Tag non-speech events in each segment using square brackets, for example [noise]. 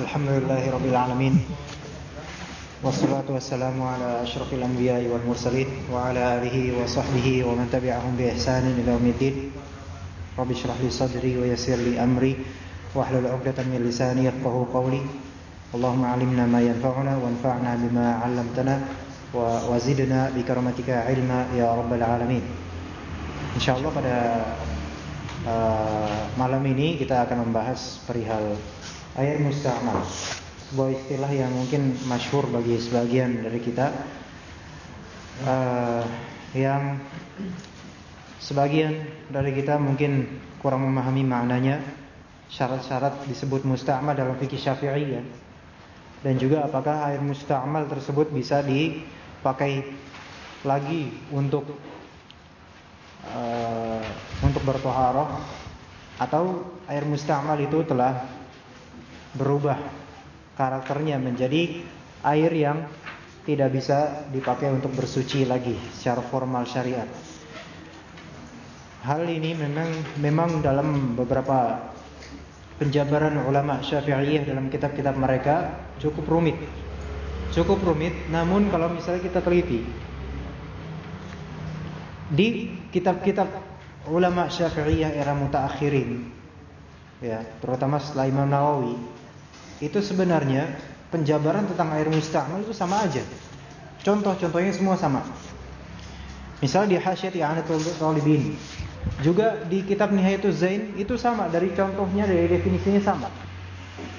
Alhamdulillahi Wassalatu wassalamu ala ashrafil anbiya wal mursalin Wa ala alihi wa sahbihi wa man tabi'ahum bi ihsanin ila umiddin Rabbi syrah li sadri wa yassir li amri Wa ahlul uqdatan min lisani qawli. Allahumma alimna ma yanfa'una wa anfa'na bima Wa wazidna bi karamatika ilma ya rabbal alamin. Insyaallah pada uh, malam ini kita akan membahas perihal air musta'mal sebuah istilah yang mungkin masyhur bagi sebagian dari kita. Uh, yang sebagian dari kita mungkin kurang memahami maknanya. Syarat-syarat disebut musta'mal dalam fikih Syafi'i ya. dan juga apakah air musta'mal tersebut bisa dipakai lagi untuk uh, untuk bertoharoh atau air musta'mal itu telah berubah karakternya menjadi air yang tidak bisa dipakai untuk bersuci lagi secara formal syariat. Hal ini memang memang dalam beberapa penjabaran ulama Syafi'iyah dalam kitab-kitab mereka cukup rumit. Cukup rumit, namun kalau misalnya kita teliti di kitab-kitab ulama Syafi'iyah era mutaakhirin ya, terutama setelah Imam Nawawi itu sebenarnya penjabaran tentang air musta'mal itu sama aja. Contoh-contohnya semua sama. Misal di Hasyiat I'anatul Talibin. Juga di kitab Nihayatul Zain itu sama dari contohnya dari definisinya sama.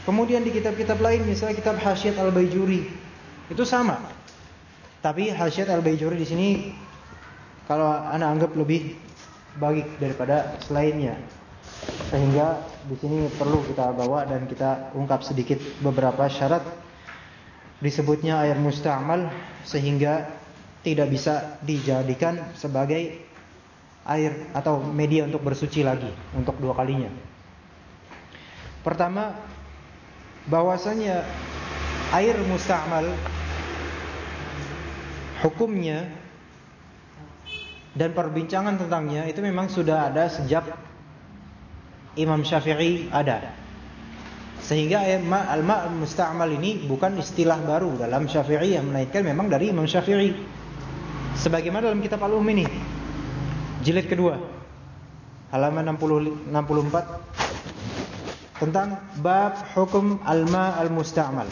Kemudian di kitab-kitab lain misalnya kitab Hasyiat Al-Baijuri itu sama. Tapi Hasyiat Al-Baijuri di sini kalau Anda anggap lebih baik daripada selainnya. Sehingga di sini perlu kita bawa dan kita ungkap sedikit beberapa syarat disebutnya air musta'mal sehingga tidak bisa dijadikan sebagai air atau media untuk bersuci lagi untuk dua kalinya. Pertama, bahwasanya air musta'mal hukumnya dan perbincangan tentangnya itu memang sudah ada sejak Imam Syafi'i ada. Sehingga al-ma' musta'mal ini bukan istilah baru dalam Syafi'i yang menaikkan memang dari Imam Syafi'i. Sebagaimana dalam kitab Al-Um ini. Jilid kedua. Halaman 60 64 tentang bab hukum al-ma' al-musta'mal.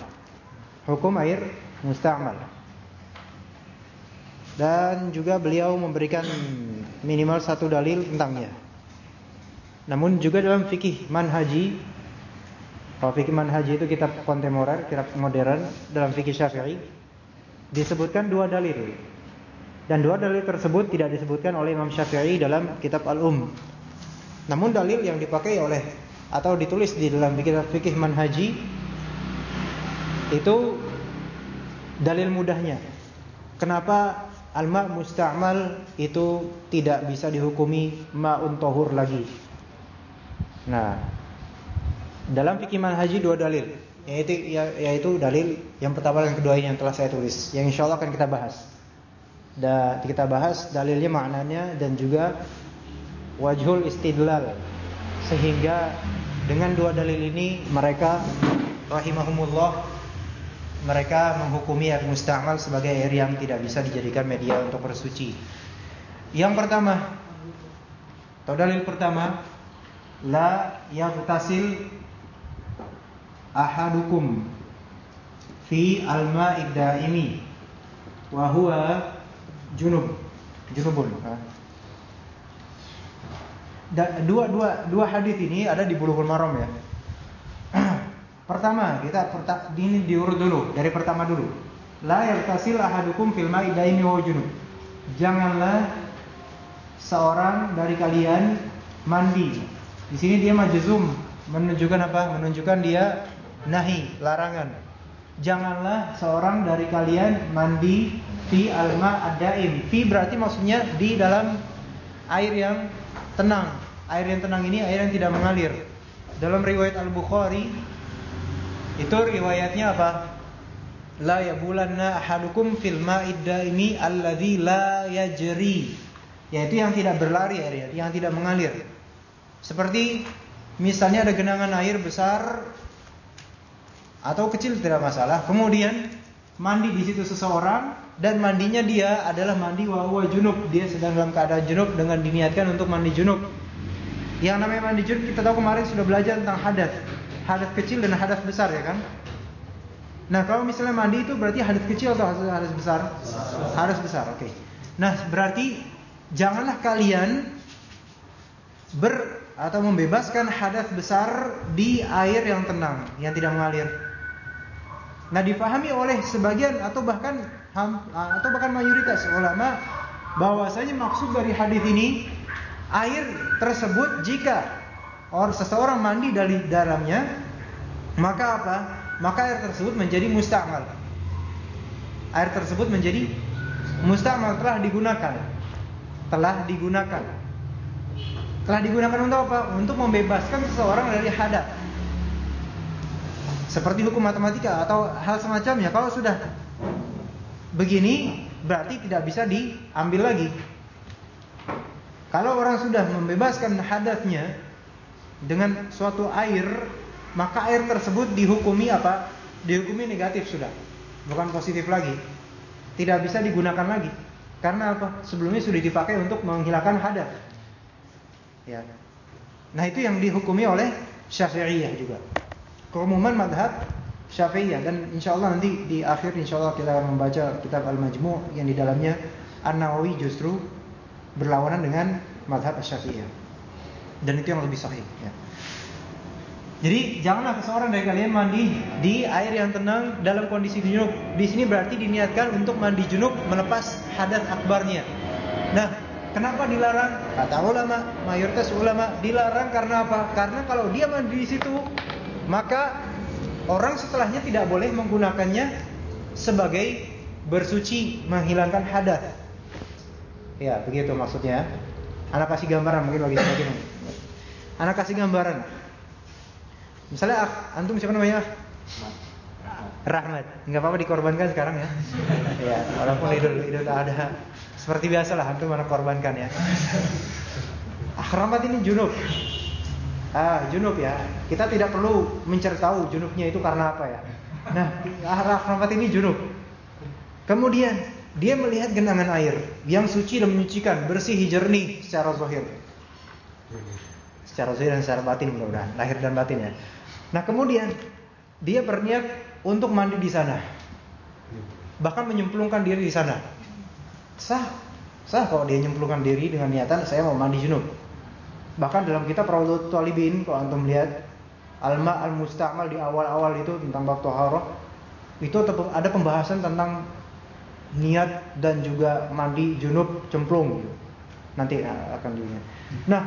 Hukum air musta'mal. Dan juga beliau memberikan minimal satu dalil tentangnya. Namun juga dalam fikih manhaji Kalau fikih manhaji itu kitab kontemporer, kitab modern dalam fikih syafi'i Disebutkan dua dalil. Dan dua dalil tersebut tidak disebutkan oleh Imam Syafi'i dalam kitab Al-Um. Namun dalil yang dipakai oleh Atau ditulis di dalam kitab fikih manhaji Itu Dalil mudahnya. Kenapa Al-ma' musta'mal itu tidak bisa dihukumi ma'un tohur lagi Nah, dalam fikih manhaji dua dalil, yaitu ya, yaitu dalil yang pertama dan kedua yang telah saya tulis, yang insya Allah akan kita bahas. Dan kita bahas dalilnya maknanya dan juga wajhul istidlal. Sehingga dengan dua dalil ini mereka rahimahumullah mereka menghukumi air musta'mal sebagai air yang tidak bisa dijadikan media untuk bersuci. Yang pertama, atau dalil pertama la yaghtasil ahadukum fi al-ma'id daimi wa huwa junub junubun. Dua dua dua hadis ini ada di Bulughul Maram ya. [clears throat] Pertama kita perta, ini diurut dulu dari pertama dulu. La yaghtasil ahadukum fil ma'id daimi wa junub. Janganlah seorang dari kalian mandi di sini dia majzum menunjukkan apa? Menunjukkan dia nahi, larangan. Janganlah seorang dari kalian mandi fi alma adaim. Fi berarti maksudnya di dalam air yang tenang. Air yang tenang ini air yang tidak mengalir. Dalam riwayat Al-Bukhari itu riwayatnya apa? La yabulanna ahadukum fil ma'id daimi alladzi la yajri. Yaitu yang tidak berlari air, yang tidak mengalir. Seperti misalnya ada genangan air besar atau kecil tidak masalah. Kemudian mandi di situ seseorang dan mandinya dia adalah mandi wa junub. Dia sedang dalam keadaan junub dengan diniatkan untuk mandi junub. Yang namanya mandi junub kita tahu kemarin sudah belajar tentang hadas. Hadas kecil dan hadas besar ya kan? Nah, kalau misalnya mandi itu berarti hadas kecil atau hadas besar? Hadas besar, oke. Okay. Nah, berarti janganlah kalian ber atau membebaskan hadas besar di air yang tenang, yang tidak mengalir. Nah, dipahami oleh sebagian atau bahkan atau bahkan mayoritas ulama bahwasanya maksud dari hadis ini air tersebut jika orang seseorang mandi dari dalamnya maka apa? Maka air tersebut menjadi mustamal. Air tersebut menjadi mustamal telah digunakan. Telah digunakan. Telah digunakan untuk apa? Untuk membebaskan seseorang dari hadat. Seperti hukum matematika atau hal semacamnya. Kalau sudah begini, berarti tidak bisa diambil lagi. Kalau orang sudah membebaskan hadatnya dengan suatu air, maka air tersebut dihukumi apa? Dihukumi negatif sudah, bukan positif lagi. Tidak bisa digunakan lagi. Karena apa? Sebelumnya sudah dipakai untuk menghilangkan hadat. Ya. Nah itu yang dihukumi oleh Syafi'iyah juga. Keumuman madhab Syafi'iyah dan insya Allah nanti di akhir insya Allah kita akan membaca kitab Al-Majmu' yang di dalamnya An-Nawawi justru berlawanan dengan madhab Syafi'iyah. Dan itu yang lebih sahih. Ya. Jadi janganlah seseorang dari kalian mandi di air yang tenang dalam kondisi junub. Di sini berarti diniatkan untuk mandi junub melepas hadat akbarnya. Nah, Kenapa dilarang? Kata ulama, mayoritas ulama dilarang karena apa? Karena kalau dia mandi di situ, maka orang setelahnya tidak boleh menggunakannya sebagai bersuci menghilangkan hadat. Ya, begitu maksudnya. Anak kasih gambaran mungkin bagi sebagian. Anak kasih gambaran. Misalnya antum siapa namanya? Rahmat. Enggak apa-apa dikorbankan sekarang ya. [laughs] ya, walaupun idul idul ada seperti biasalah antum mana korbankan ya. Akhramat ini junub. Ah, junub ya. Kita tidak perlu mencari tahu junubnya itu karena apa ya. Nah, akhramat ini junub. Kemudian dia melihat genangan air yang suci dan menyucikan, bersih, jernih secara zahir. Secara zahir dan secara batin mudah-mudahan, lahir dan batin ya. Nah, kemudian dia berniat untuk mandi di sana. Bahkan menyemplungkan diri di sana. Sah. Sah kalau dia nyemplungkan diri dengan niatan saya mau mandi junub. Bahkan dalam kitab Raudhut Talibin kalau antum lihat Alma al-Musta'mal di awal-awal itu tentang bab taharah itu ada pembahasan tentang niat dan juga mandi junub cemplung gitu. Nanti ah, akan dilihat. Nah,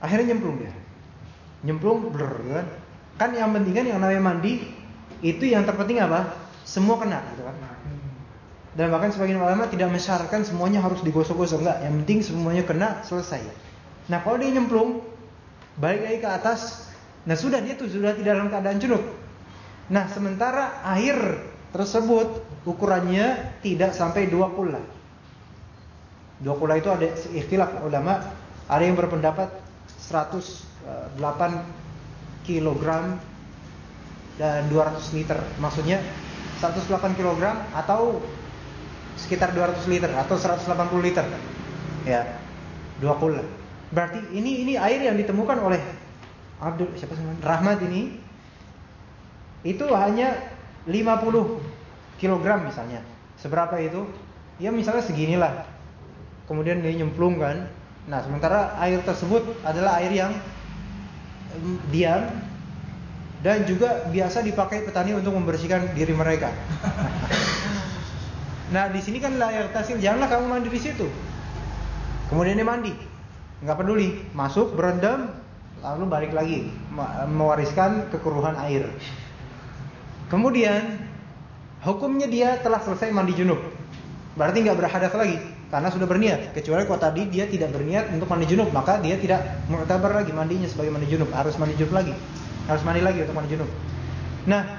akhirnya nyemplung dia. Nyemplung blur kan. Kan yang penting kan yang namanya mandi itu yang terpenting apa? Semua kena gitu kan. Dan bahkan sebagian ulama tidak mensyaratkan semuanya harus digosok-gosok enggak. Yang penting semuanya kena selesai. Nah kalau dia nyemplung balik lagi ke atas, nah sudah dia tuh sudah tidak dalam keadaan junub. Nah sementara air tersebut ukurannya tidak sampai dua kula. Dua kula itu ada ikhtilaf ulama. Ada yang berpendapat 108 kg dan 200 liter. Maksudnya 108 kg atau sekitar 200 liter atau 180 liter. Ya. Dua kula. Berarti ini ini air yang ditemukan oleh Abdul siapa sih Rahmat ini itu hanya 50 kg misalnya. Seberapa itu? Ya misalnya seginilah. Kemudian dia nyemplung kan. Nah, sementara air tersebut adalah air yang diam dan juga biasa dipakai petani untuk membersihkan diri mereka. [laughs] Nah di sini kan layar tasil, janganlah kamu mandi di situ. Kemudian dia mandi, nggak peduli, masuk berendam, lalu balik lagi mewariskan kekuruhan air. Kemudian hukumnya dia telah selesai mandi junub, berarti nggak berhadas lagi karena sudah berniat. Kecuali kalau tadi dia tidak berniat untuk mandi junub, maka dia tidak mengutabar lagi mandinya sebagai mandi junub, harus mandi junub lagi, harus mandi lagi untuk mandi junub. Nah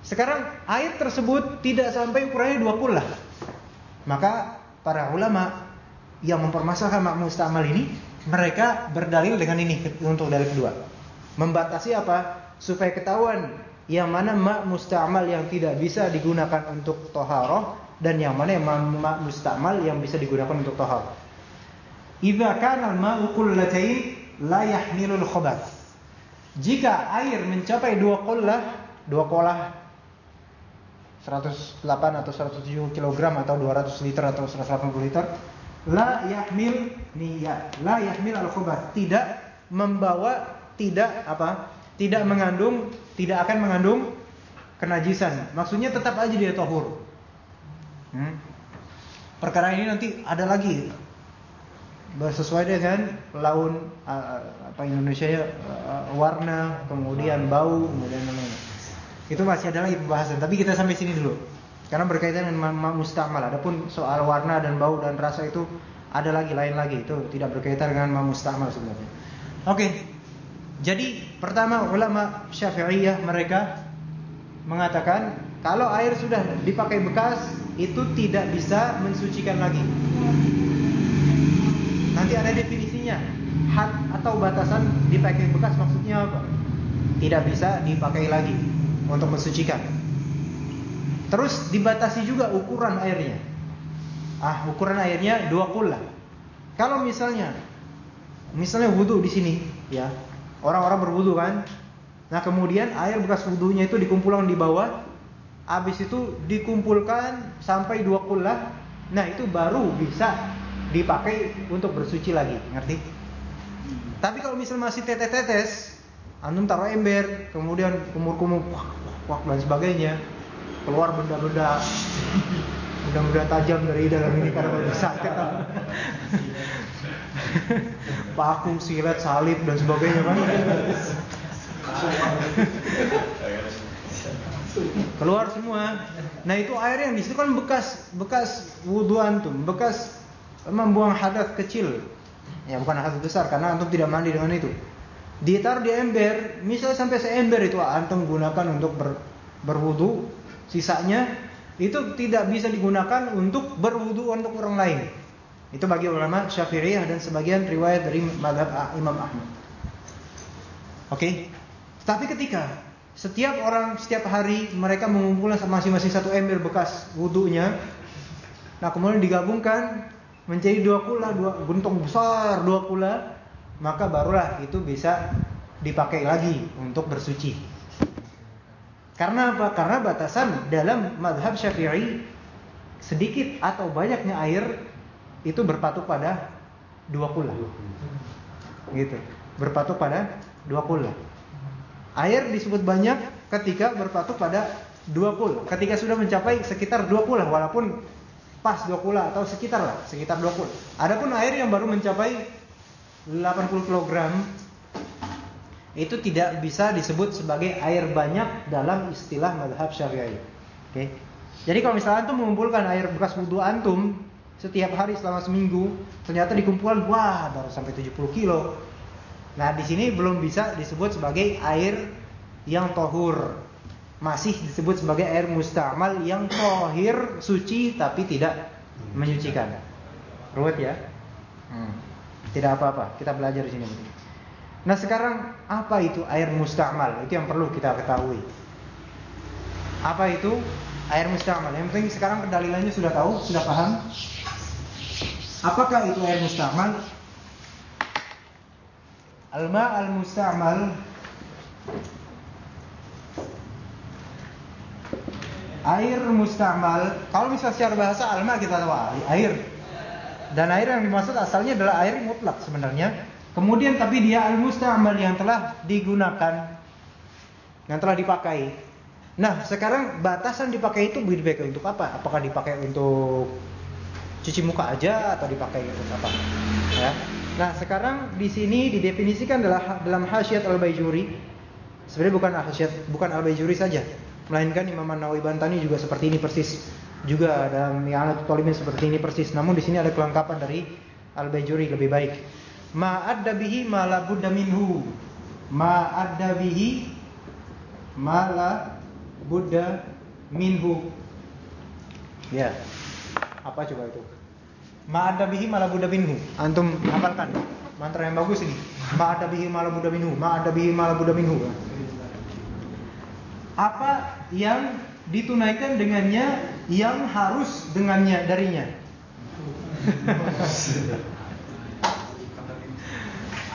sekarang air tersebut tidak sampai ukurannya dua puluh Maka para ulama yang mempermasalahkan mak mustamal ini, mereka berdalil dengan ini untuk dalil kedua. Membatasi apa? Supaya ketahuan yang mana ma musta'mal yang tidak bisa digunakan untuk toharoh dan yang mana yang ma musta'mal yang bisa digunakan untuk toharoh. Idza kana al-ma'u qullatain la yahmilul khabath. Jika air mencapai dua qullah, dua kolah 108 atau 107 kg atau 200 liter atau 180 liter, la yahmil niyat, la yahmil al-khabath, tidak membawa tidak apa? Tidak mengandung, tidak akan mengandung kenajisan. Maksudnya tetap aja dia tohur. Hmm? Perkara ini nanti ada lagi sesuai dengan laun apa Indonesia ya warna, kemudian bau, kemudian lain-lain. Itu masih ada lagi pembahasan, tapi kita sampai sini dulu. Karena berkaitan dengan mustamal. Adapun soal warna dan bau dan rasa itu ada lagi lain lagi. Itu tidak berkaitan dengan mustamal sebenarnya. Oke. Jadi pertama ulama Syafi'iyah mereka mengatakan kalau air sudah dipakai bekas itu tidak bisa mensucikan lagi. Nanti ada definisinya. Had atau batasan dipakai bekas maksudnya apa? Tidak bisa dipakai lagi untuk mensucikan. Terus dibatasi juga ukuran airnya. Ah, ukuran airnya dua kula. Kalau misalnya misalnya wudhu di sini, ya, Orang-orang berwudu kan. Nah kemudian air bekas wudhunya itu dikumpulkan di bawah. Habis itu dikumpulkan sampai dua kullah. Nah itu baru bisa dipakai untuk bersuci lagi. Ngerti? Tapi kalau misalnya masih tetes-tetes. Antum taruh ember. Kemudian kumur-kumur. Wah, dan sebagainya. Keluar benda-benda. Benda-benda tajam dari dalam ini karena sakit paku, silet, salib dan sebagainya kan. Keluar semua. Nah, itu air yang di situ kan bekas bekas wudu antum, bekas membuang hadas kecil. Ya, bukan hadas besar karena antum tidak mandi dengan itu. Ditaruh di ember, misalnya sampai seember itu antum gunakan untuk ber, berwudu, sisanya itu tidak bisa digunakan untuk berwudu untuk orang lain. Itu bagi ulama Syafi'iyah dan sebagian riwayat dari madhab Imam Ahmad. Oke. Okay? Tapi ketika setiap orang setiap hari mereka mengumpulkan masing-masing satu ember bekas wudhunya, nah kemudian digabungkan menjadi dua kula, dua guntung besar dua kula, maka barulah itu bisa dipakai lagi untuk bersuci. Karena apa? Karena batasan dalam madhab syafi'i sedikit atau banyaknya air itu berpatuk pada dua kula. Gitu. Berpatuk pada dua kula. Air disebut banyak ketika berpatuk pada dua kula. Ketika sudah mencapai sekitar dua kula, walaupun pas dua kula atau sekitar lah, sekitar dua kula. Adapun air yang baru mencapai 80 kg itu tidak bisa disebut sebagai air banyak dalam istilah madhab syafi'i. Oke. Jadi kalau misalnya antum mengumpulkan air bekas wudhu antum setiap hari selama seminggu ternyata dikumpulkan wah baru sampai 70 kilo. Nah di sini belum bisa disebut sebagai air yang tohur, masih disebut sebagai air mustamal yang tohir suci tapi tidak menyucikan. Ruwet ya? Hmm. Tidak apa-apa, kita belajar di sini. Nah sekarang apa itu air mustamal? Itu yang perlu kita ketahui. Apa itu air mustamal? Yang penting sekarang pendalilannya sudah tahu, sudah paham. Apakah itu air mustamal? Alma al-mustamal Air mustamal Kalau misalnya secara bahasa alma kita tahu air Dan air yang dimaksud asalnya adalah air mutlak sebenarnya Kemudian tapi dia al-mustamal yang telah digunakan Yang telah dipakai Nah sekarang batasan dipakai itu dipakai untuk apa? Apakah dipakai untuk cuci muka aja atau dipakai untuk apa? Ya. Nah, sekarang di sini didefinisikan dalam dalam Hasyiat Al-Baijuri. Sebenarnya bukan Hasyiat, bukan Al-Baijuri saja, melainkan Imam An-Nawawi Bantani juga seperti ini persis. Juga dalam I'anatul Talibin seperti ini persis. Namun di sini ada kelengkapan dari Al-Baijuri lebih baik. Ma'adda bihi ma la minhu. Ma'adda bihi ma la minhu. Ya. Apa coba itu? Ma'ada bihi malabuda minhu. Antum hafalkan. Mantra yang bagus ini. Ma'ada bihi malabuda minhu. Ma'ada bihi malabuda minhu. apa yang ditunaikan dengannya, yang harus dengannya darinya.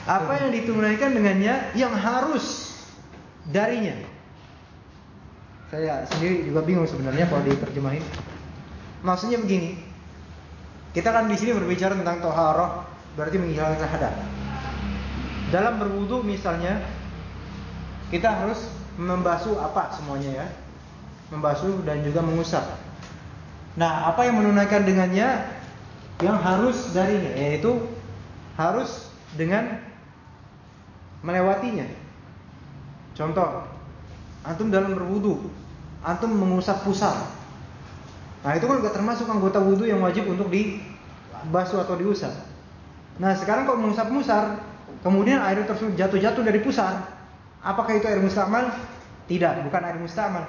apa yang ditunaikan dengannya, yang harus darinya. Saya sendiri juga bingung sebenarnya kalau diterjemahin. Maksudnya begini. Kita kan di sini berbicara tentang toharoh, berarti menghilangkan hadas. Dalam berwudu misalnya, kita harus membasuh apa semuanya ya? Membasuh dan juga mengusap. Nah, apa yang menunaikan dengannya yang harus darinya yaitu harus dengan melewatinya. Contoh, antum dalam berwudu, antum mengusap pusar. Nah, itu kan juga termasuk anggota wudu yang wajib untuk dibasuh atau diusap. Nah, sekarang kalau mengusap pusar, kemudian air tersebut jatuh-jatuh dari pusar, apakah itu air mustamal? Tidak, bukan air mustamal.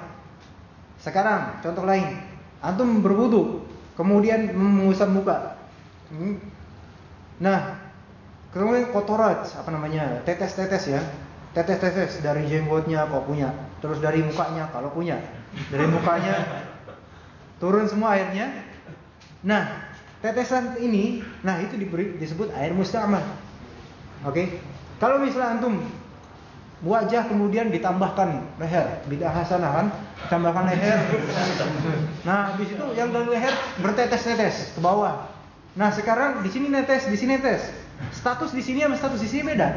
Sekarang, contoh lain, antum berwudu, kemudian mengusap muka. Hmm. Nah, kemudian kotoran, apa namanya, tetes-tetes ya, tetes-tetes dari jenggotnya kalau punya, terus dari mukanya kalau punya, dari mukanya turun semua airnya. Nah, tetesan ini, nah itu diberi disebut air mustamal. Oke. Okay? Kalau misalnya antum wajah kemudian ditambahkan leher, bidah hasanah kan, tambahkan leher. Nah, habis itu yang dari leher bertetes-tetes ke bawah. Nah, sekarang di sini netes, di sini netes. Status di sini sama status di sini beda.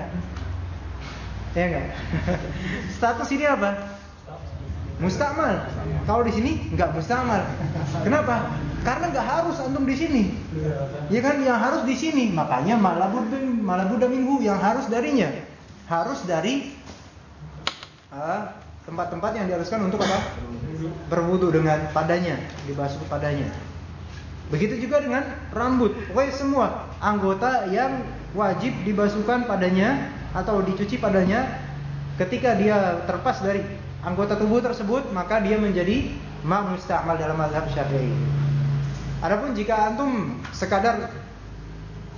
Ya enggak? [laughs] status ini apa? Mustamal. Kalau di sini enggak mustamal. Kenapa? Karena enggak harus antum di sini. Ya kan yang harus di sini. Makanya malabud malabuda minggu yang harus darinya. Harus dari tempat-tempat uh, yang diharuskan untuk apa? Berwudu dengan padanya, dibasuh padanya. Begitu juga dengan rambut. Pokoknya semua anggota yang wajib dibasuhkan padanya atau dicuci padanya ketika dia terpas dari anggota tubuh tersebut maka dia menjadi ma musta'mal dalam mazhab Syafi'i. Adapun jika antum sekadar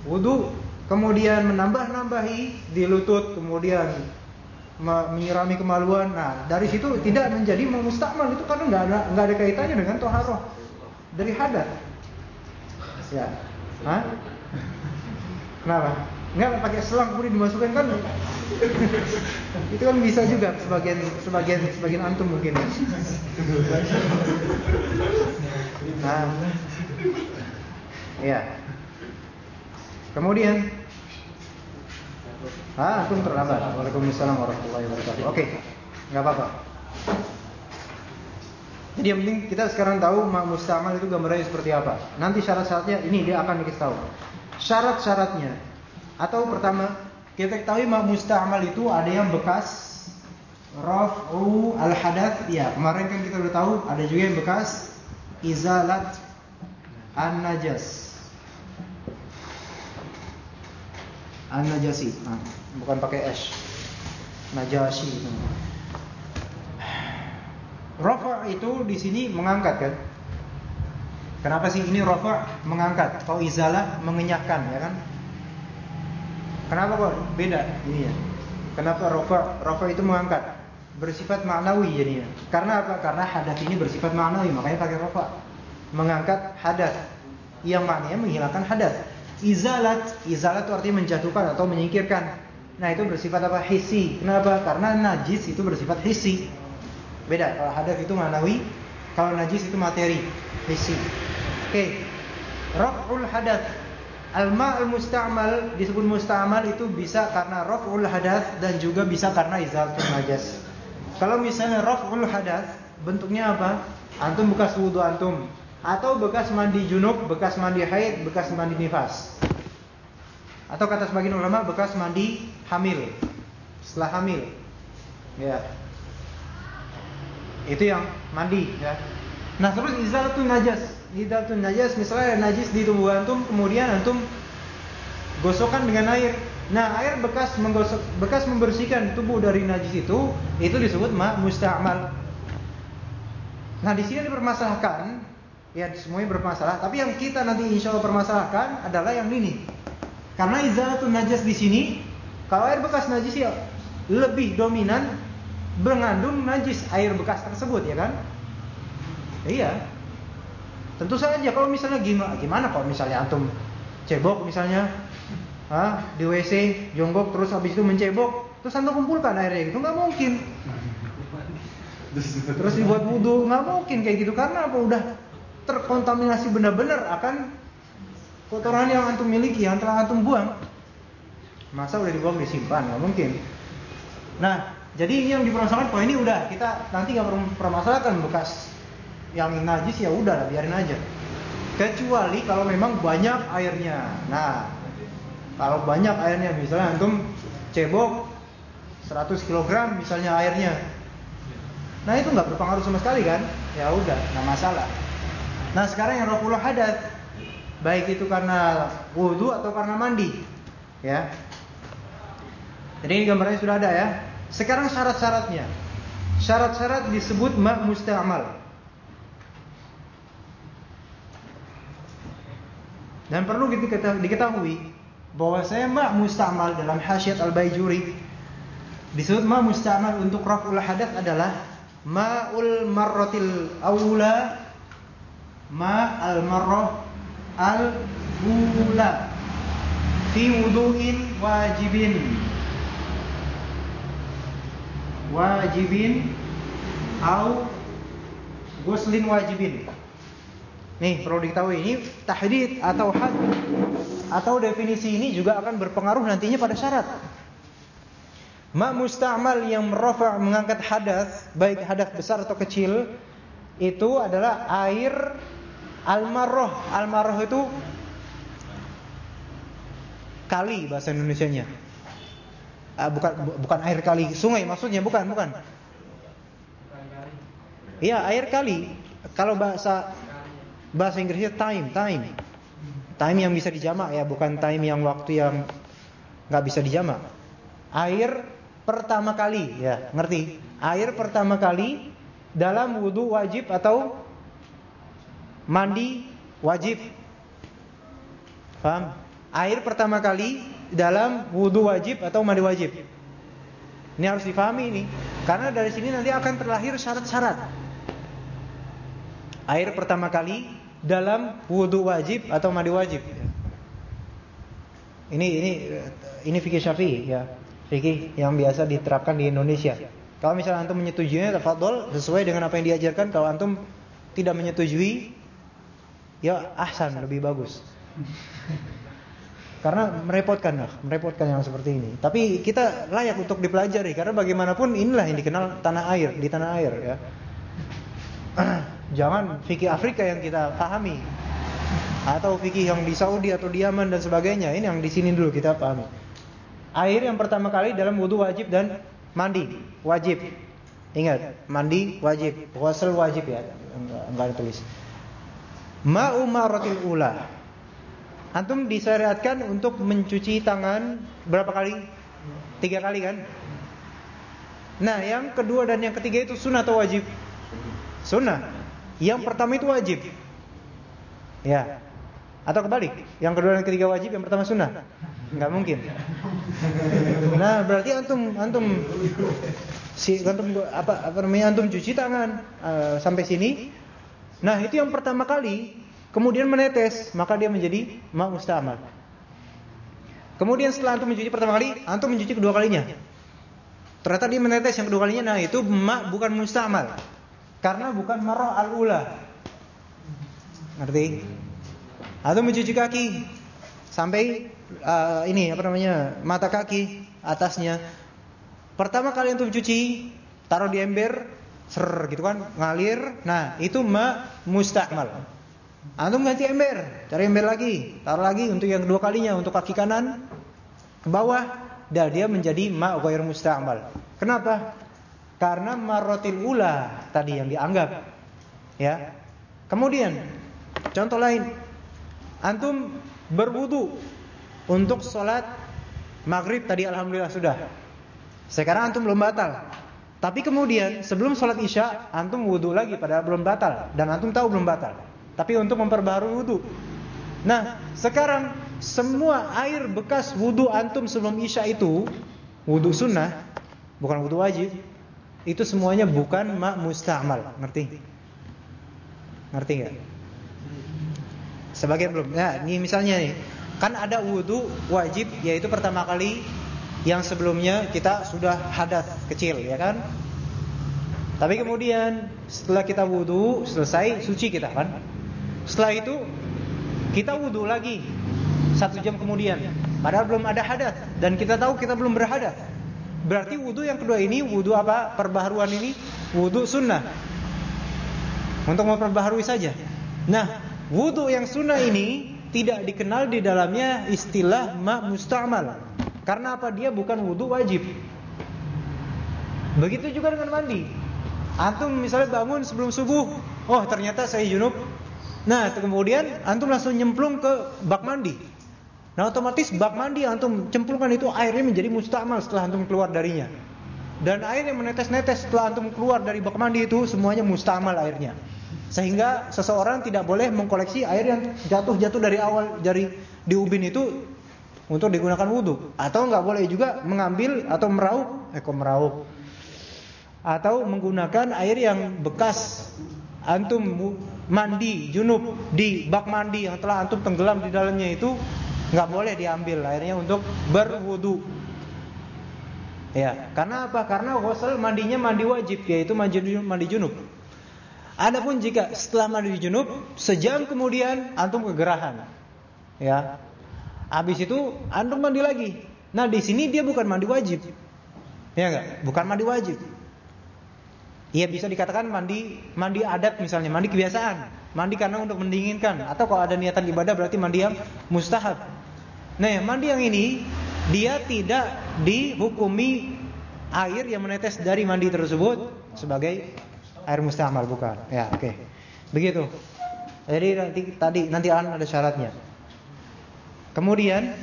wudu kemudian menambah-nambahi di lutut kemudian menyirami kemaluan. Nah, dari situ tidak menjadi mustakmal itu karena nggak ada nggak ada kaitannya dengan toharoh dari hadat. Ya. Hah? Kenapa? Enggak pakai selang kemudian dimasukkan kan? [laughs] itu kan bisa juga sebagian sebagian sebagian antum mungkin. Nah. Ya. Kemudian Ah, antum terlambat. Waalaikumsalam warahmatullahi wabarakatuh. Oke. Enggak apa-apa. Jadi yang penting kita sekarang tahu mak mustamal itu gambarnya seperti apa. Nanti syarat-syaratnya ini dia akan dikasih tahu. Syarat-syaratnya atau pertama, kita ketahui mak mustamal itu ada yang bekas raf'u al-hadath. Ya, kemarin kan kita udah tahu ada juga yang bekas izalat an-najas. An-najasi. Nah, bukan pakai s. Najasi itu. Rafa itu di sini mengangkat kan? Kenapa sih ini rafa mengangkat? Kalau izalah mengenyahkan ya kan? Kenapa kok beda ini ya? Kenapa rofa rofa itu mengangkat? Bersifat maknawi jadinya. Karena apa? Karena hadas ini bersifat maknawi, makanya pakai rofa. Mengangkat hadas. Yang maknanya menghilangkan hadas. Izalat, izalat itu artinya menjatuhkan atau menyingkirkan. Nah, itu bersifat apa? Hisi. Kenapa? Karena najis itu bersifat hisi. Beda. Kalau hadas itu maknawi, kalau najis itu materi, hisi. Oke. Okay. Raf'ul hadath Al-ma'ul musta'mal disebut musta'mal itu bisa karena raf'ul hadas dan juga bisa karena izalatul najas. Kalau misalnya raf'ul hadas bentuknya apa? Antum bekas wudu antum atau bekas mandi junub, bekas mandi haid, bekas mandi nifas. Atau kata sebagian ulama bekas mandi hamil. Setelah hamil. Ya. Itu yang mandi ya. Nah, terus izalatul najas hidatun najas misalnya najis di tubuh antum kemudian antum gosokkan dengan air. Nah, air bekas menggosok bekas membersihkan tubuh dari najis itu itu disebut ma musta'mal. Nah, di sini dipermasalahkan ya semuanya bermasalah, tapi yang kita nanti insya Allah permasalahkan adalah yang ini. Karena izalatun najas di sini kalau air bekas najis ya lebih dominan mengandung najis air bekas tersebut ya kan? Iya. Tentu saja kalau misalnya gimana gimana kalau misalnya antum cebok misalnya ah di WC jongkok terus habis itu mencebok terus antum kumpulkan airnya gitu nggak mungkin [laughs] terus dibuat wudhu nggak mungkin kayak gitu karena apa udah terkontaminasi benar-benar akan kotoran yang antum miliki yang telah antum buang. Masa udah dibuang disimpan nggak mungkin. Nah jadi yang dipermasalahkan kalau ini udah kita nanti nggak permasalahkan bekas yang najis ya udah lah biarin aja. Kecuali kalau memang banyak airnya. Nah kalau banyak airnya misalnya antum cebok 100 kg misalnya airnya. Nah itu nggak berpengaruh sama sekali kan? Ya udah nggak masalah nah sekarang yang raful hadat baik itu karena wudhu atau karena mandi ya. Jadi ini gambarnya sudah ada ya. Sekarang syarat-syaratnya. Syarat-syarat disebut ma musta'mal. Dan perlu diketahui bahwa saya ma mustamal dalam hasyiat al-Baijuri. Disebut ma mustamal untuk raf'ul hadath adalah ma'ul marratil awla ma al marrah al ula fi wudu'in wajibin wajibin au guslin wajibin Nih perlu diketahui ini tahdid atau had atau definisi ini juga akan berpengaruh nantinya pada syarat. Ma musta'mal yang merafa mengangkat hadas, baik hadas besar atau kecil, itu adalah air almaroh. Almaroh itu kali bahasa Indonesianya. Uh, bukan bukan air kali, sungai maksudnya bukan, bukan. Iya, air kali. Kalau bahasa Bahasa Inggrisnya time, time. Time yang bisa dijamak ya, bukan time yang waktu yang nggak bisa dijamak. Air pertama kali, ya, ngerti? Air pertama kali dalam wudhu wajib atau mandi wajib. Paham? Air pertama kali dalam wudhu wajib atau mandi wajib. Ini harus difahami ini, karena dari sini nanti akan terlahir syarat-syarat. Air pertama kali dalam wudhu wajib atau mandi wajib. Ini ini ini fikih Syafi'i ya. Fikih yang biasa diterapkan di Indonesia. Kalau misalnya antum menyetujuinya tafadhol sesuai dengan apa yang diajarkan. Kalau antum tidak menyetujui ya ahsan lebih bagus. Karena merepotkan lah, merepotkan yang seperti ini. Tapi kita layak untuk dipelajari karena bagaimanapun inilah yang dikenal tanah air di tanah air ya. [clears throat] Jangan fikih Afrika yang kita pahami atau fikih yang di Saudi atau di Yaman dan sebagainya. Ini yang di sini dulu kita pahami. Air yang pertama kali dalam wudhu wajib dan mandi wajib. Ingat, mandi wajib, ghusl wajib ya. Enggak, enggak ditulis. Ma'u maratil ula. Antum disyariatkan untuk mencuci tangan berapa kali? Tiga kali kan? Nah, yang kedua dan yang ketiga itu sunnah atau wajib? Sunnah. Yang pertama itu wajib. Ya. Atau kebalik, yang kedua dan ketiga wajib, yang pertama sunnah. Enggak mungkin. Nah, berarti antum antum si antum apa apa namanya antum cuci tangan uh, sampai sini. Nah, itu yang pertama kali, kemudian menetes, maka dia menjadi ma mustamal. Kemudian setelah antum mencuci pertama kali, antum mencuci kedua kalinya. Ternyata dia menetes yang kedua kalinya, nah itu ma bukan mustamal. Karena bukan marah al-ula. Ngerti? Atau mencuci kaki sampai uh, ini apa namanya? mata kaki atasnya. Pertama kali untuk cuci, taruh di ember, ser gitu kan, ngalir. Nah, itu ma mustakmal. Antum ganti ember, cari ember lagi, taruh lagi untuk yang kedua kalinya untuk kaki kanan ke bawah dan dia menjadi ma ghair mustakmal. Kenapa? Karena marotil ula tadi yang dianggap. Ya. Kemudian contoh lain. Antum berwudu untuk sholat maghrib tadi alhamdulillah sudah. Sekarang antum belum batal. Tapi kemudian sebelum sholat isya antum wudu lagi padahal belum batal dan antum tahu belum batal. Tapi untuk memperbarui wudu. Nah, sekarang semua air bekas wudu antum sebelum isya itu wudu sunnah, bukan wudu wajib. itu semuanya bukan ma musta'mal, ngerti? Ngerti enggak? Sebagian belum. Nah, ini misalnya nih, kan ada wudu wajib yaitu pertama kali yang sebelumnya kita sudah hadas kecil, ya kan? Tapi kemudian setelah kita wudu selesai suci kita kan. Setelah itu kita wudu lagi satu jam kemudian. Padahal belum ada hadas dan kita tahu kita belum berhadas. Berarti wudu yang kedua ini wudu apa? Perbaharuan ini wudu sunnah. Untuk memperbaharui saja. Nah, wudu yang sunnah ini tidak dikenal di dalamnya istilah ma musta'mal. Karena apa? Dia bukan wudu wajib. Begitu juga dengan mandi. Antum misalnya bangun sebelum subuh, oh ternyata saya junub. Nah, kemudian antum langsung nyemplung ke bak mandi. Nah, otomatis bak mandi antum cemplungkan itu airnya menjadi mustamal setelah antum keluar darinya. Dan air yang menetes-netes setelah antum keluar dari bak mandi itu semuanya mustamal airnya. Sehingga seseorang tidak boleh mengkoleksi air yang jatuh-jatuh dari awal dari di ubin itu untuk digunakan wudhu atau nggak boleh juga mengambil atau meraup, eh atau menggunakan air yang bekas antum mandi junub di bak mandi yang telah antum tenggelam di dalamnya itu nggak boleh diambil airnya untuk berwudu. Ya, karena apa? Karena ghusl mandinya mandi wajib yaitu mandi mandi junub. Adapun jika setelah mandi junub sejam kemudian antum kegerahan. Ya. Habis itu antum mandi lagi. Nah, di sini dia bukan mandi wajib. Ya enggak? Bukan mandi wajib. Iya bisa dikatakan mandi mandi adat misalnya, mandi kebiasaan. Mandi karena untuk mendinginkan atau kalau ada niatan ibadah berarti mandi yang mustahab. Nah, mandi yang ini dia tidak dihukumi air yang menetes dari mandi tersebut sebagai air mustamal bukan. Ya, oke. Okay. Begitu. Jadi nanti tadi nanti akan ada syaratnya. Kemudian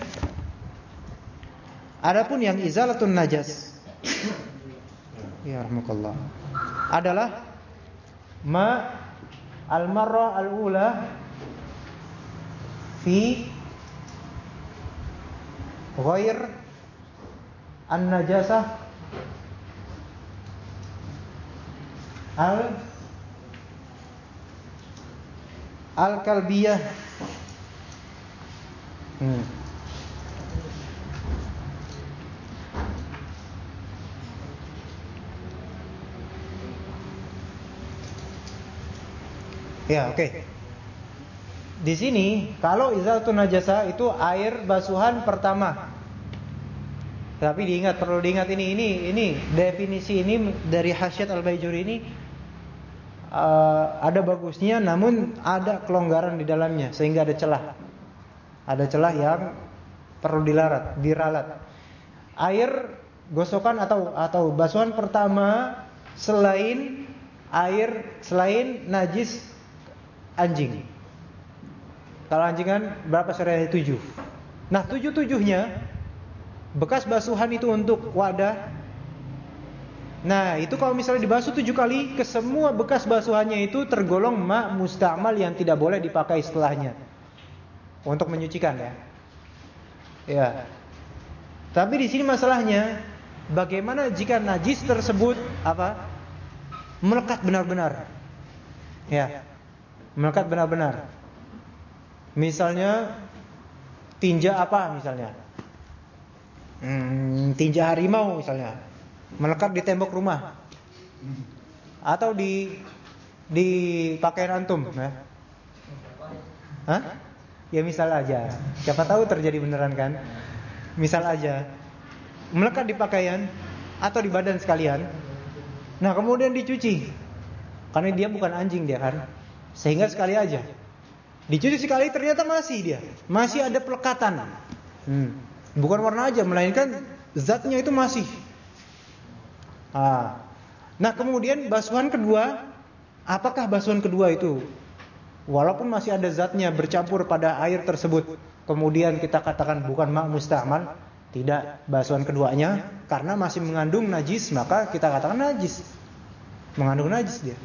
adapun yang izalatun najas. Ya adalah ma al-marrah al-ula fi ghair an-najasah al al-kalbiyah hmm. Ya, oke. Okay. Di sini kalau izatun najasa itu air basuhan pertama. Tapi diingat perlu diingat ini ini ini definisi ini dari Hasyat Al-Baijuri ini uh, ada bagusnya namun ada kelonggaran di dalamnya sehingga ada celah. Ada celah yang perlu dilarat, diralat. Air gosokan atau atau basuhan pertama selain air selain najis anjing. Kalau anjing kan berapa seri tujuh. Nah tujuh tujuhnya bekas basuhan itu untuk wadah. Nah itu kalau misalnya dibasuh tujuh kali ke semua bekas basuhannya itu tergolong ma mustamal yang tidak boleh dipakai setelahnya untuk menyucikan ya. Ya. Tapi di sini masalahnya bagaimana jika najis tersebut apa melekat benar-benar. Ya melekat benar-benar. Misalnya tinja apa misalnya? Hmm, tinja harimau misalnya. Melekat di tembok rumah. Atau di di pakaian antum, ya. Hah? Ya misal aja. Siapa tahu terjadi beneran kan? Misal aja. Melekat di pakaian atau di badan sekalian. Nah, kemudian dicuci. Karena dia bukan anjing dia kan. Sehingga sekali aja. Dicuci sekali ternyata masih dia. Masih ada pelekatan. Hmm. Bukan warna aja, melainkan zatnya itu masih. Ah. Nah kemudian basuhan kedua, apakah basuhan kedua itu walaupun masih ada zatnya bercampur pada air tersebut, kemudian kita katakan bukan mak musta'mal, tidak basuhan keduanya karena masih mengandung najis maka kita katakan najis. Mengandung najis dia.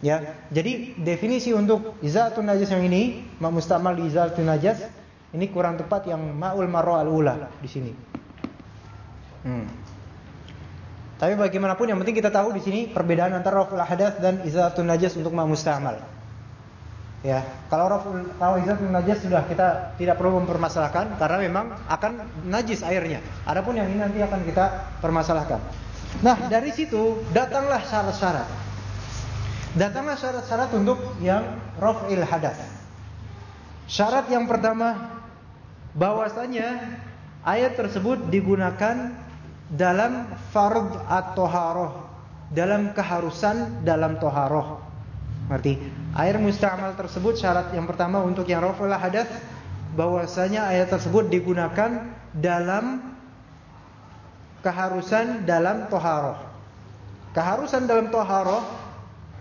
Ya, jadi definisi untuk izatun najas yang ini, ma mustamal izatun najas, ini kurang tepat yang ma'ul marra al-ula di sini. Hmm. Tapi bagaimanapun yang penting kita tahu di sini perbedaan antara raful hadath dan izatun najas untuk ma musta'mal. Ya, kalau raful kalau izatun najas sudah kita tidak perlu mempermasalahkan karena memang akan najis airnya. Adapun yang ini nanti akan kita permasalahkan. Nah, dari situ datanglah syarat-syarat. Datanglah syarat-syarat untuk yang raf'il hadath. Syarat yang pertama bahwasanya ayat tersebut digunakan dalam fard atau haroh dalam keharusan dalam toharoh Berarti air musta'mal tersebut syarat yang pertama untuk yang raful hadath bahwasanya ayat tersebut digunakan dalam keharusan dalam toharoh. Keharusan dalam toharoh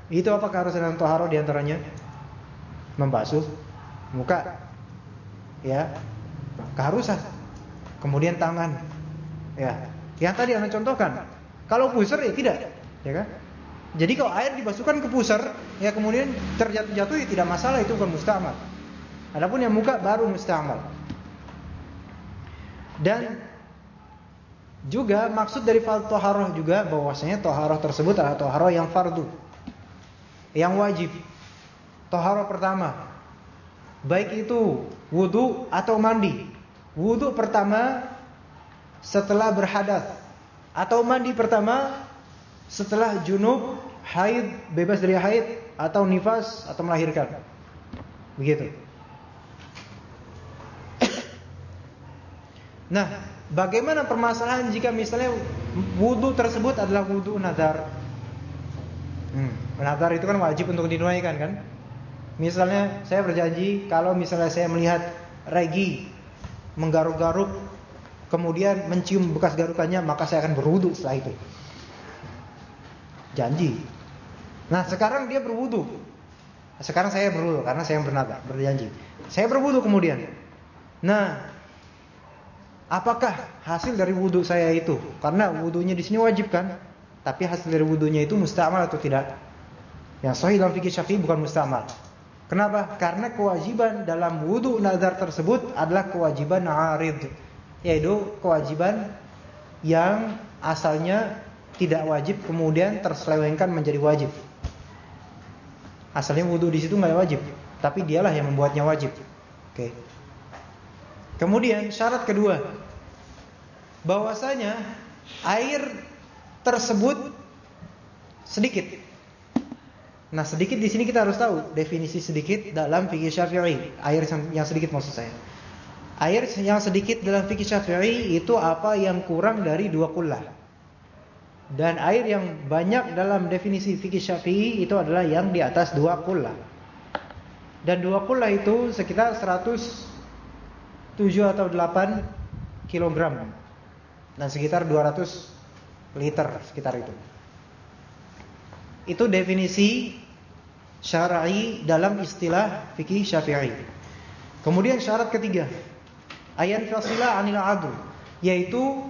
itu apa keharusan dalam toharoh di antaranya membasuh muka ya. Keharusan. Kemudian tangan ya. Yang tadi anda contohkan. Kalau pusar ya tidak, ya kan? Jadi kalau air dibasuhkan ke pusar, ya kemudian terjatuh-jatuh ya tidak masalah itu bukan mustamal. Adapun yang muka baru mustamal. Dan juga maksud dari fard toharoh juga bahwasanya toharoh tersebut adalah toharoh yang fardu, yang wajib. Toharoh pertama, baik itu wudhu atau mandi. Wudhu pertama setelah berhadas atau mandi pertama setelah junub, haid, bebas dari haid atau nifas atau melahirkan. Begitu. [coughs] Nah, bagaimana permasalahan jika misalnya wudhu tersebut adalah wudhu nadar? Hmm, nadar itu kan wajib untuk dinunaikan kan? Misalnya saya berjanji kalau misalnya saya melihat regi menggaruk-garuk kemudian mencium bekas garukannya, maka saya akan berwudu setelah itu. Janji. Nah, sekarang dia berwudu. Sekarang saya berwudu karena saya yang bernada, berjanji. Saya berwudu kemudian. Nah, apakah hasil dari wudu saya itu? Karena wudunya di sini wajib kan? Tapi hasil dari wudunya itu mustamal atau tidak? Yang sahih dalam fikih Syafi'i bukan mustamal. Kenapa? Karena kewajiban dalam wudu nazar tersebut adalah kewajiban arid yaitu kewajiban yang asalnya tidak wajib kemudian terselewengkan menjadi wajib. Asalnya wudhu di situ nggak wajib, tapi dialah yang membuatnya wajib. Oke. Kemudian syarat kedua, bahwasanya air tersebut sedikit. Nah sedikit di sini kita harus tahu definisi sedikit dalam fikih Syafi'i. Air yang sedikit maksud saya. Air yang sedikit dalam fikih Syafi'i itu apa yang kurang dari dua kullah. Dan air yang banyak dalam definisi fikih Syafi'i itu adalah yang di atas dua kullah. Dan dua kullah itu sekitar 107 atau 8 kilogram. Dan sekitar 200 liter sekitar itu. Itu definisi syar'i dalam istilah fikih Syafi'i. Kemudian syarat ketiga Ayat fasila anil adu yaitu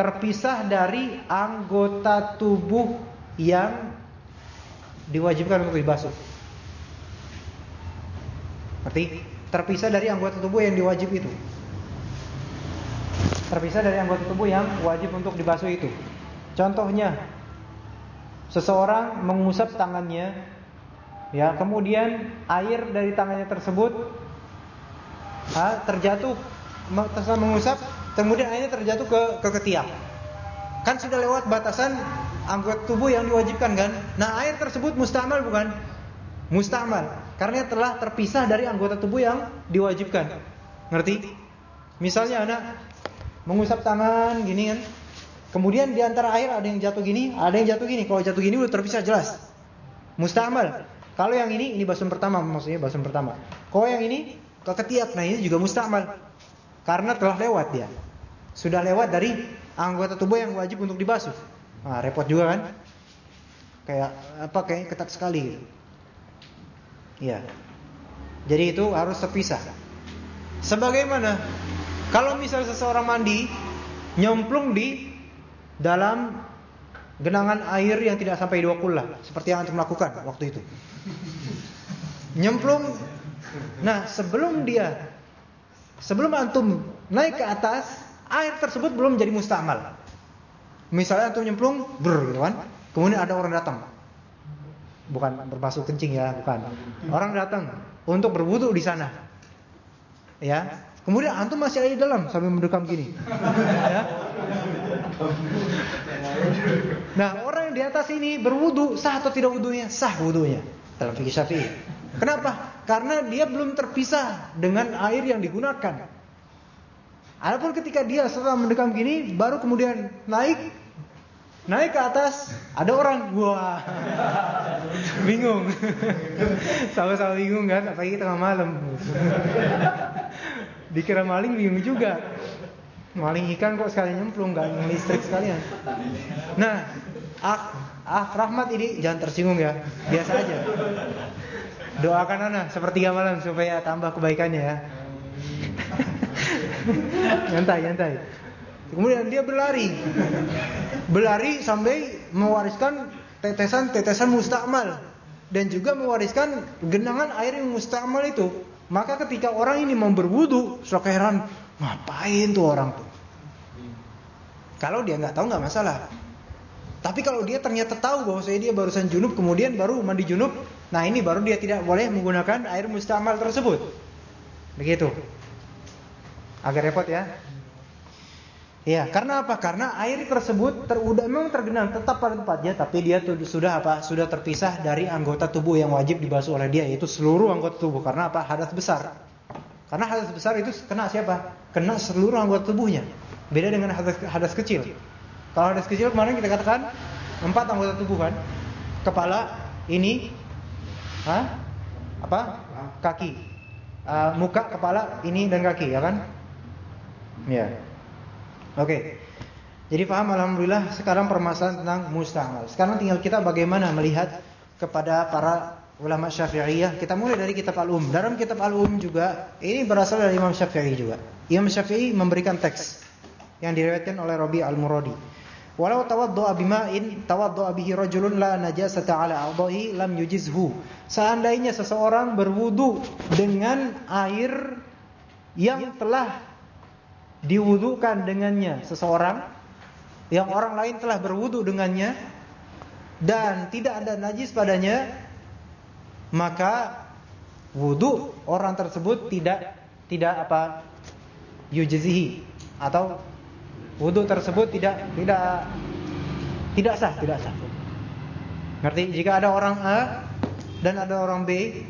terpisah dari anggota tubuh yang diwajibkan untuk dibasuh. Berarti terpisah dari anggota tubuh yang diwajib itu. Terpisah dari anggota tubuh yang wajib untuk dibasuh itu. Contohnya seseorang mengusap tangannya ya, kemudian air dari tangannya tersebut ha, terjatuh setelah mengusap kemudian airnya terjatuh ke ke ketiak. Kan sudah lewat batasan anggota tubuh yang diwajibkan kan? Nah air tersebut mustamal bukan? Mustamal. Karena telah terpisah dari anggota tubuh yang diwajibkan. Ngerti? Misalnya anak mengusap tangan gini kan? Kemudian di antara air ada yang jatuh gini ada yang jatuh gini. Kalau jatuh gini udah terpisah jelas. Mustamal. Kalau yang ini ini basuhan pertama maksudnya basuhan pertama. Kalau yang ini ke ketiak. Nah ini juga mustamal. Karena telah lewat dia. Sudah lewat dari anggota tubuh yang wajib untuk dibasuh. Nah, repot juga kan? Kayak apa kayak ketat sekali gitu. Ya. Jadi itu harus terpisah. Sebagaimana kalau misal seseorang mandi nyemplung di dalam genangan air yang tidak sampai dua kullah seperti yang antum lakukan waktu itu. Nyemplung Nah, sebelum dia sebelum antum naik ke atas, air tersebut belum jadi mustamal. Misalnya antum nyemplung, ber gitu kan. Kemudian ada orang datang. Bukan berbasuh kencing ya, bukan. Orang datang untuk berwudu di sana. Ya. Kemudian antum masih ada di dalam sambil mendekam gini. ya. Nah, orang yang di atas ini berwudu, sah atau tidak wudunya? Sah wudunya dalam fikih Syafi'i. Kenapa? Karena dia belum terpisah dengan air yang digunakan. Adapun ketika dia setelah mendekam gini, baru kemudian naik Naik ke atas, ada orang, wah, [laughs] bingung, [laughs] sama-sama bingung kan, apalagi tengah malam. [laughs] Dikira maling bingung juga. Maling ikan kok sekali nyemplung, nggak listrik sekalian. Nah, ah, ah Rahmat ini jangan tersinggung ya, biasa aja. Doakan anak sepertiga malam supaya tambah kebaikannya ya. [laughs] nyantai, nyantai. Kemudian dia berlari. Berlari sampai mewariskan tetesan-tetesan mustakmal dan juga mewariskan genangan air yang mustakmal itu. Maka ketika orang ini mau berwudu, suka heran, ngapain tuh orang tuh? Kalau dia nggak tahu nggak masalah. Tapi kalau dia ternyata tahu bahwa saya dia barusan junub kemudian baru mandi junub, nah ini baru dia tidak boleh menggunakan air mustakmal tersebut. Begitu. Agak repot ya. Iya, karena apa? Karena air tersebut ter, udah memang tergenang tetap pada tempatnya, tapi dia sudah apa? Sudah terpisah dari anggota tubuh yang wajib dibasuh oleh dia, yaitu seluruh anggota tubuh. Karena apa? Hadas besar. Karena hadas besar itu kena siapa? Kena seluruh anggota tubuhnya. Beda dengan hadas, hadas kecil. Kalau hadas kecil kemarin kita katakan empat anggota tubuh kan? Kepala, ini, Hah? apa? Kaki, uh, muka, kepala, ini dan kaki, ya kan? Ya. Oke. Jadi paham alhamdulillah sekarang permasalahan tentang musta'mal. Sekarang tinggal kita bagaimana melihat kepada para ulama Syafi'iyah. Kita mulai dari kitab Al-Um. Dalam kitab Al-Um juga ini berasal dari Imam Syafi'i juga. Imam Syafi'i memberikan teks yang diriwayatkan oleh Rabi Al-Muradi. Walau tawaddu'a bima'in tawaddu'a bihi rajulun la najasata 'ala a'dhahi lam yujizhu. Seandainya seseorang berwudu dengan air yang telah diwudukan dengannya seseorang yang orang lain telah berwudu dengannya dan tidak ada najis padanya maka wudu orang tersebut tidak tidak apa yujzihi atau wudu tersebut tidak tidak tidak sah tidak sah. Ngerti? Jika ada orang A dan ada orang B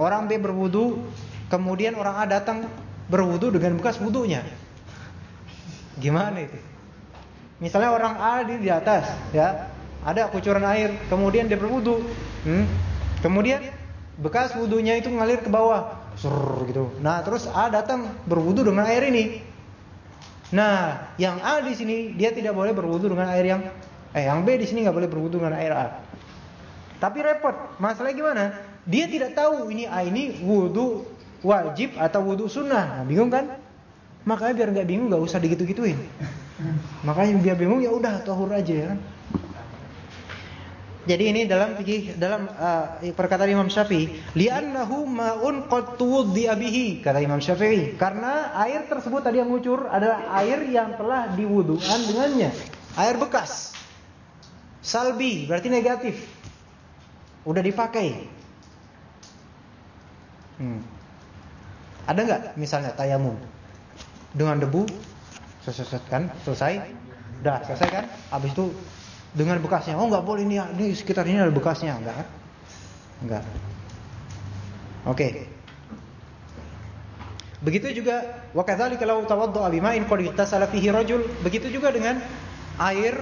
orang B berwudu kemudian orang A datang berwudu dengan bekas wudunya Gimana itu? Misalnya orang A di, di atas, ya, ada kucuran air, kemudian dia berwudu, hmm? kemudian bekas wudunya itu ngalir ke bawah, Sur, gitu. Nah, terus A datang berwudu dengan air ini. Nah, yang A di sini dia tidak boleh berwudu dengan air yang, eh, yang B di sini nggak boleh berwudu dengan air A. Tapi repot, masalahnya gimana? Dia tidak tahu ini A ini wudu wajib atau wudu sunnah. Nah, bingung kan? Makanya biar nggak bingung nggak usah digitu-gituin. Makanya biar bingung ya udah tahur aja ya kan. Jadi ini dalam fikih dalam uh, perkataan Imam Syafi'i, li'annahu ma'un qad tuwdi abihi kata Imam Syafi'i. Karena air tersebut tadi yang ngucur adalah air yang telah diwudukan dengannya, air bekas. Salbi berarti negatif. Udah dipakai. Hmm. Ada nggak misalnya tayamum? Dengan debu seset kan selesai udah selesai kan habis itu dengan bekasnya oh nggak boleh ini ini sekitar ini ada bekasnya enggak kan enggak oke okay. begitu juga wa kadzalika law tawaddaa bima'in qad ittasala fihi rajul begitu juga dengan air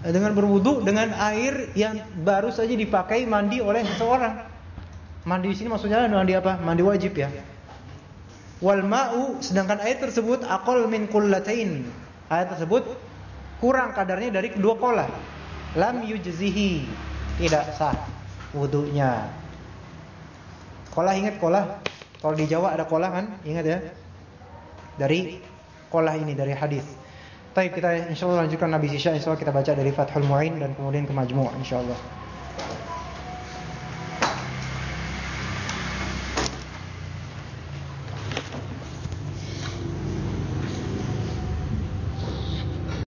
dengan berwudu dengan air yang baru saja dipakai mandi oleh seseorang. Mandi di sini maksudnya mandi apa? Mandi wajib ya. Wal ma'u sedangkan air tersebut aqall min qullatain. Air tersebut kurang kadarnya dari kedua kolah. Lam yujzihi. Tidak sah wudunya. Kolah ingat kolah? Kalau di Jawa ada kolah kan? Ingat ya. Dari kolah ini dari hadis. Baik kita insyaallah lanjutkan Nabi Isya insyaallah kita baca dari Fathul Muin dan kemudian ke Majmu' insyaallah.